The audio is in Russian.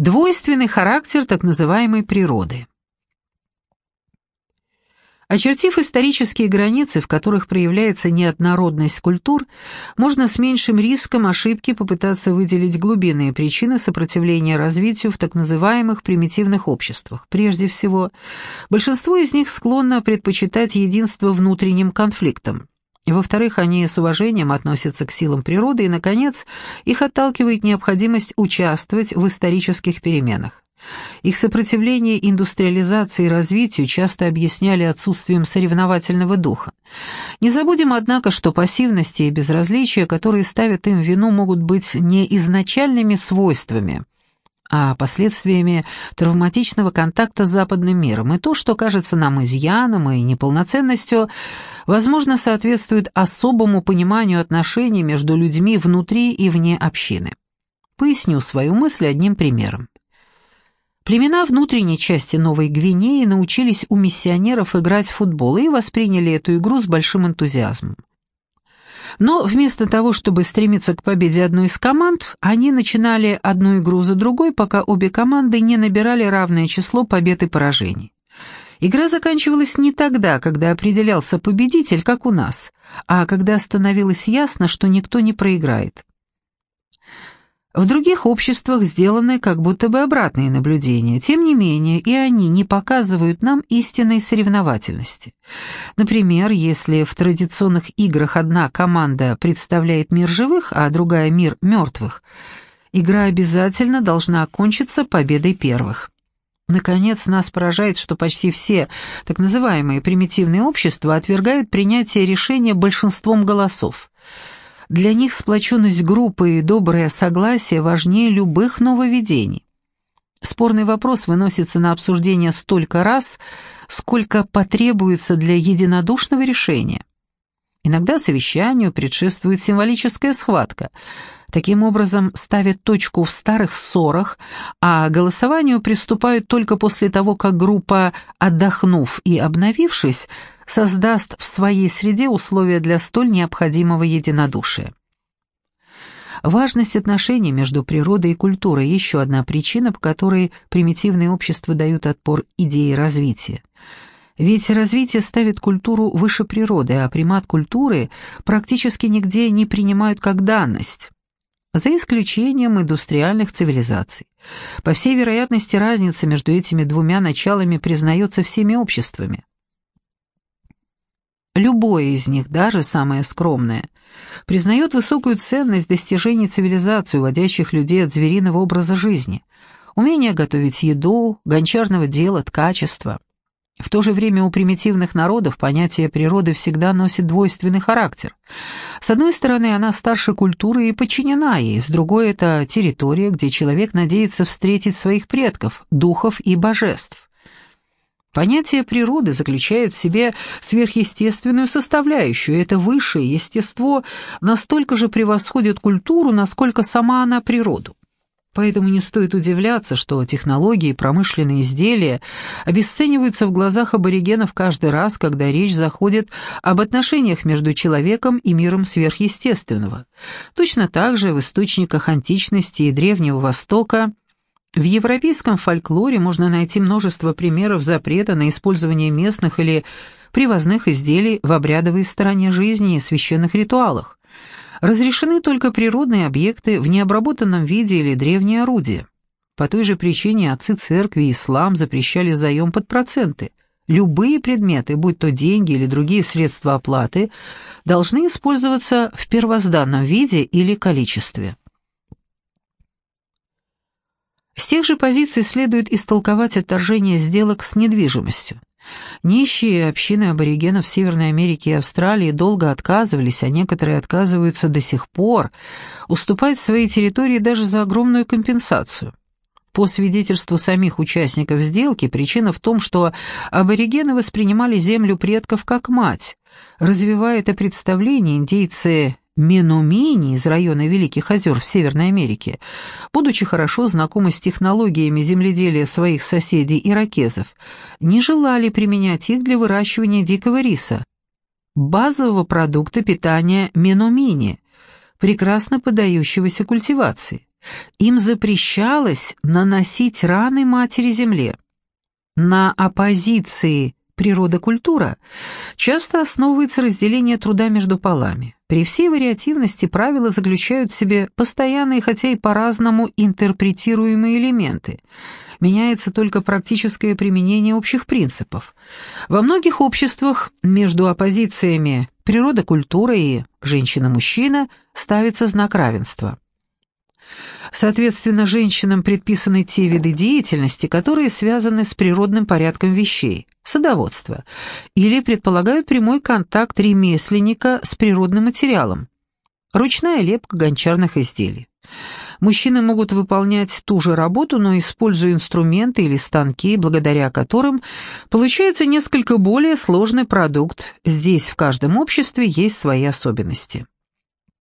Двойственный характер так называемой природы. Очертив исторические границы, в которых проявляется неоднородность культур, можно с меньшим риском ошибки попытаться выделить глубинные причины сопротивления развитию в так называемых примитивных обществах. Прежде всего, большинство из них склонно предпочитать единство внутренним конфликтам. Во-вторых, они с уважением относятся к силам природы, и, наконец, их отталкивает необходимость участвовать в исторических переменах. Их сопротивление индустриализации и развитию часто объясняли отсутствием соревновательного духа. Не забудем, однако, что пассивности и безразличие, которые ставят им вину, могут быть не изначальными свойствами, а последствиями травматичного контакта с западным миром. И то, что кажется нам изъяном и неполноценностью, возможно, соответствует особому пониманию отношений между людьми внутри и вне общины. Поясню свою мысль одним примером. Племена внутренней части Новой Гвинеи научились у миссионеров играть в футбол и восприняли эту игру с большим энтузиазмом. Но вместо того, чтобы стремиться к победе одной из команд, они начинали одну игру за другой, пока обе команды не набирали равное число побед и поражений. Игра заканчивалась не тогда, когда определялся победитель, как у нас, а когда становилось ясно, что никто не проиграет. В других обществах сделаны как будто бы обратные наблюдения, тем не менее и они не показывают нам истинной соревновательности. Например, если в традиционных играх одна команда представляет мир живых, а другая мир мертвых, игра обязательно должна окончиться победой первых. Наконец, нас поражает, что почти все так называемые примитивные общества отвергают принятие решения большинством голосов. Для них сплоченность группы и доброе согласие важнее любых нововведений. Спорный вопрос выносится на обсуждение столько раз, сколько потребуется для единодушного решения. Иногда совещанию предшествует символическая схватка. Таким образом, ставят точку в старых ссорах, а голосованию приступают только после того, как группа, отдохнув и обновившись, создаст в своей среде условия для столь необходимого единодушия. Важность отношений между природой и культурой – еще одна причина, по которой примитивные общества дают отпор идее развития. Ведь развитие ставит культуру выше природы, а примат культуры практически нигде не принимают как данность. За исключением индустриальных цивилизаций. По всей вероятности, разница между этими двумя началами признается всеми обществами. Любое из них, даже самое скромное, признает высокую ценность достижений цивилизации, уводящих людей от звериного образа жизни, умение готовить еду, гончарного дела, ткачества – в то же время у примитивных народов понятие природы всегда носит двойственный характер. С одной стороны, она старше культуры и подчинена ей, с другой – это территория, где человек надеется встретить своих предков, духов и божеств. Понятие природы заключает в себе сверхъестественную составляющую, это высшее естество настолько же превосходит культуру, насколько сама она природу. Поэтому не стоит удивляться, что технологии и промышленные изделия обесцениваются в глазах аборигенов каждый раз, когда речь заходит об отношениях между человеком и миром сверхъестественного. Точно так же в источниках античности и Древнего Востока в европейском фольклоре можно найти множество примеров запрета на использование местных или привозных изделий в обрядовой стороне жизни и священных ритуалах. Разрешены только природные объекты в необработанном виде или древние орудия. По той же причине отцы церкви и ислам запрещали заем под проценты. Любые предметы, будь то деньги или другие средства оплаты, должны использоваться в первозданном виде или количестве. С тех же позиций следует истолковать отторжение сделок с недвижимостью. Нищие общины аборигенов Северной Америки и Австралии долго отказывались, а некоторые отказываются до сих пор, уступать свои территории даже за огромную компенсацию. По свидетельству самих участников сделки, причина в том, что аборигены воспринимали землю предков как мать. Развивая это представление, индейцы Менумини из района Великих озер в Северной Америке, будучи хорошо знакомы с технологиями земледелия своих соседей-иракезов, не желали применять их для выращивания дикого риса, базового продукта питания Менумини, прекрасно поддающегося культивации. Им запрещалось наносить раны матери-земле. На оппозиции природа-культура часто основывается разделение труда между полами. При всей вариативности правила заключают в себе постоянные, хотя и по-разному интерпретируемые элементы. Меняется только практическое применение общих принципов. Во многих обществах между оппозициями природа-культура и женщина-мужчина ставится знак равенства. Соответственно, женщинам предписаны те виды деятельности, которые связаны с природным порядком вещей, садоводство, или предполагают прямой контакт ремесленника с природным материалом, ручная лепка гончарных изделий. Мужчины могут выполнять ту же работу, но используя инструменты или станки, благодаря которым получается несколько более сложный продукт. Здесь в каждом обществе есть свои особенности.